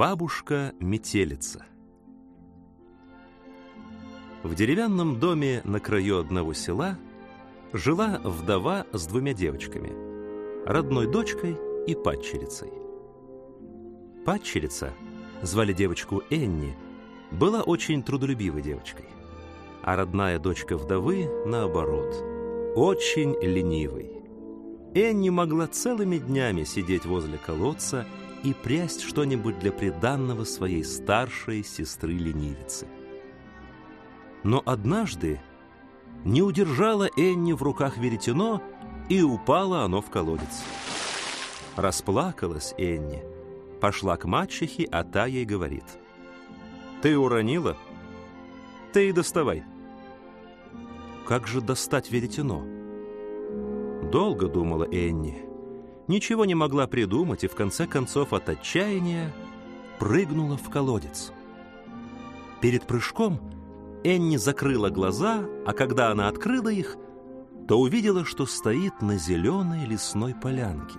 Бабушка-метелица В деревянном доме на краю одного села жила вдова с двумя девочками, родной дочкой и падчерицей. Падчерица, звали девочку Энни, была очень трудолюбивой девочкой, а родная дочка вдовы, наоборот, очень ленивой. Энни могла целыми днями сидеть возле колодца и прясть что-нибудь для приданного своей старшей сестры-ленивицы. Но однажды не удержала Энни в руках веретено, и упало оно в колодец. Расплакалась Энни, пошла к мачехе, а та ей говорит. «Ты уронила? Ты и доставай». «Как же достать веретено?» Долго думала Энни ничего не могла придумать и в конце концов от отчаяния прыгнула в колодец. Перед прыжком Энни закрыла глаза, а когда она открыла их, то увидела, что стоит на зеленой лесной полянке.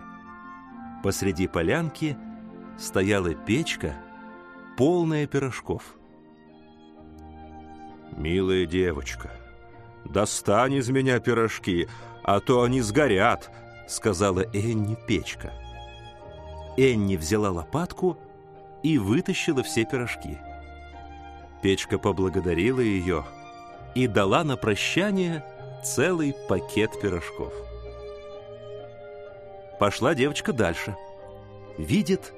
Посреди полянки стояла печка, полная пирожков. «Милая девочка, достань из меня пирожки, а то они сгорят», сказала Энни печка. Энни взяла лопатку и вытащила все пирожки. Печка поблагодарила ее и дала на прощание целый пакет пирожков. Пошла девочка дальше. Видит,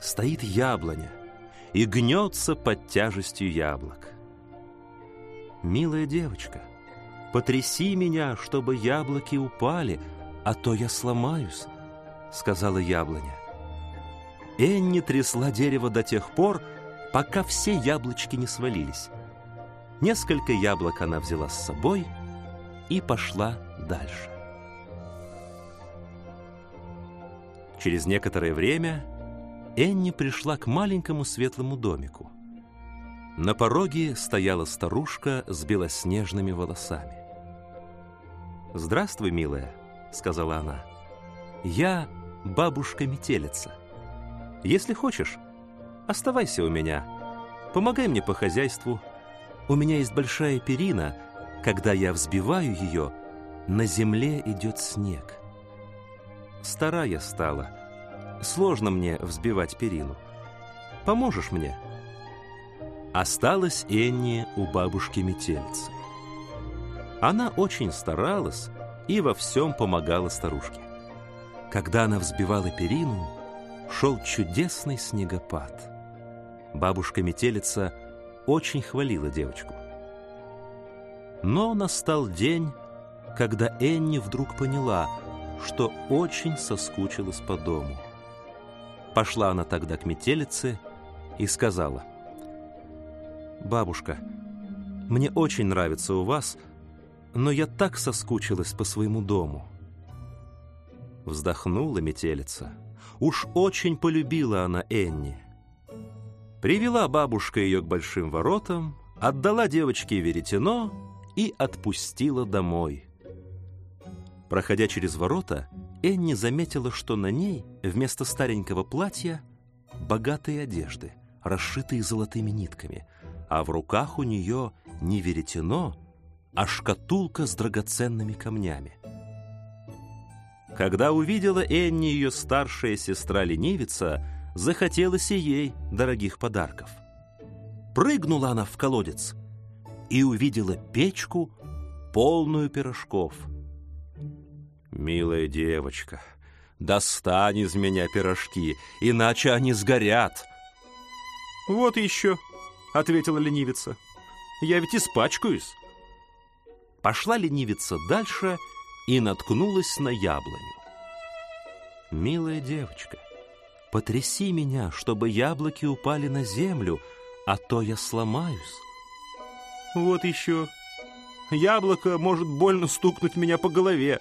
стоит яблоня и гнется под тяжестью яблок. «Милая девочка, потряси меня, чтобы яблоки упали», а то я сломаюсь», — сказала яблоня. Энни трясла дерево до тех пор, пока все яблочки не свалились. Несколько яблок она взяла с собой и пошла дальше. Через некоторое время Энни пришла к маленькому светлому домику. На пороге стояла старушка с белоснежными волосами. «Здравствуй, милая», — сказала она. «Я бабушка-метелица. Если хочешь, оставайся у меня. Помогай мне по хозяйству. У меня есть большая перина. Когда я взбиваю ее, на земле идет снег. Старая стала. Сложно мне взбивать перину. Поможешь мне?» Осталась Энни у бабушки-метелицы. Она очень старалась, и во всем помогала старушке. Когда она взбивала перину, шел чудесный снегопад. Бабушка-метелица очень хвалила девочку. Но настал день, когда Энни вдруг поняла, что очень соскучилась по дому. Пошла она тогда к метелице и сказала, «Бабушка, мне очень нравится у вас, но я так соскучилась по своему дому. Вздохнула метелица. Уж очень полюбила она Энни. Привела бабушка ее к большим воротам, отдала девочке веретено и отпустила домой. Проходя через ворота, Энни заметила, что на ней вместо старенького платья богатые одежды, расшитые золотыми нитками, а в руках у нее не веретено, а шкатулка с драгоценными камнями. Когда увидела Энни ее старшая сестра-ленивица, захотелось и ей дорогих подарков. Прыгнула она в колодец и увидела печку, полную пирожков. «Милая девочка, достань из меня пирожки, иначе они сгорят». «Вот еще», — ответила ленивица, — «я ведь испачкаюсь». Пошла ленивица дальше и наткнулась на яблоню. «Милая девочка, потряси меня, чтобы яблоки упали на землю, а то я сломаюсь». «Вот еще. Яблоко может больно стукнуть меня по голове».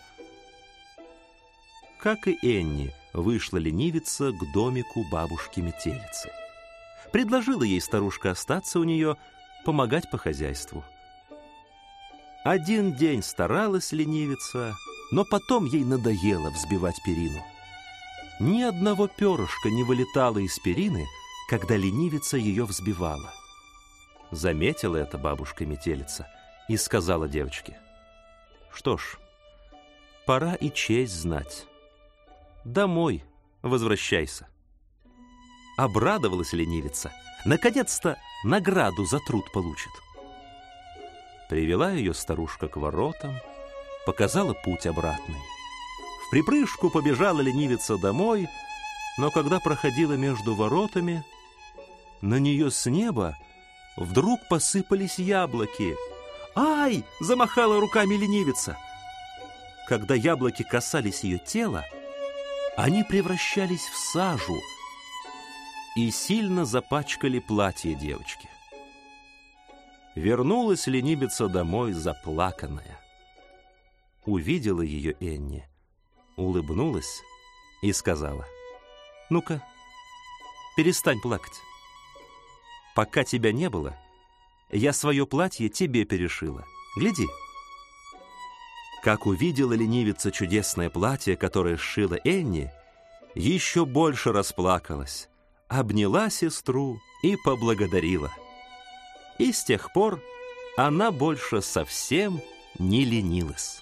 Как и Энни, вышла ленивица к домику бабушки-метелицы. Предложила ей старушка остаться у нее, помогать по хозяйству. Один день старалась ленивица, но потом ей надоело взбивать перину. Ни одного перышка не вылетало из перины, когда ленивица ее взбивала. Заметила это бабушка-метелица и сказала девочке, «Что ж, пора и честь знать. Домой возвращайся». Обрадовалась ленивица, наконец-то награду за труд получит. Привела ее старушка к воротам, показала путь обратный. В припрыжку побежала ленивица домой, но когда проходила между воротами, на нее с неба вдруг посыпались яблоки. «Ай!» — замахала руками ленивица. Когда яблоки касались ее тела, они превращались в сажу и сильно запачкали платье девочки. Вернулась ленивица домой заплаканная. Увидела ее Энни, улыбнулась и сказала, «Ну-ка, перестань плакать. Пока тебя не было, я свое платье тебе перешила. Гляди». Как увидела ленивица чудесное платье, которое сшила Энни, еще больше расплакалась, обняла сестру и поблагодарила. И с тех пор она больше совсем не ленилась.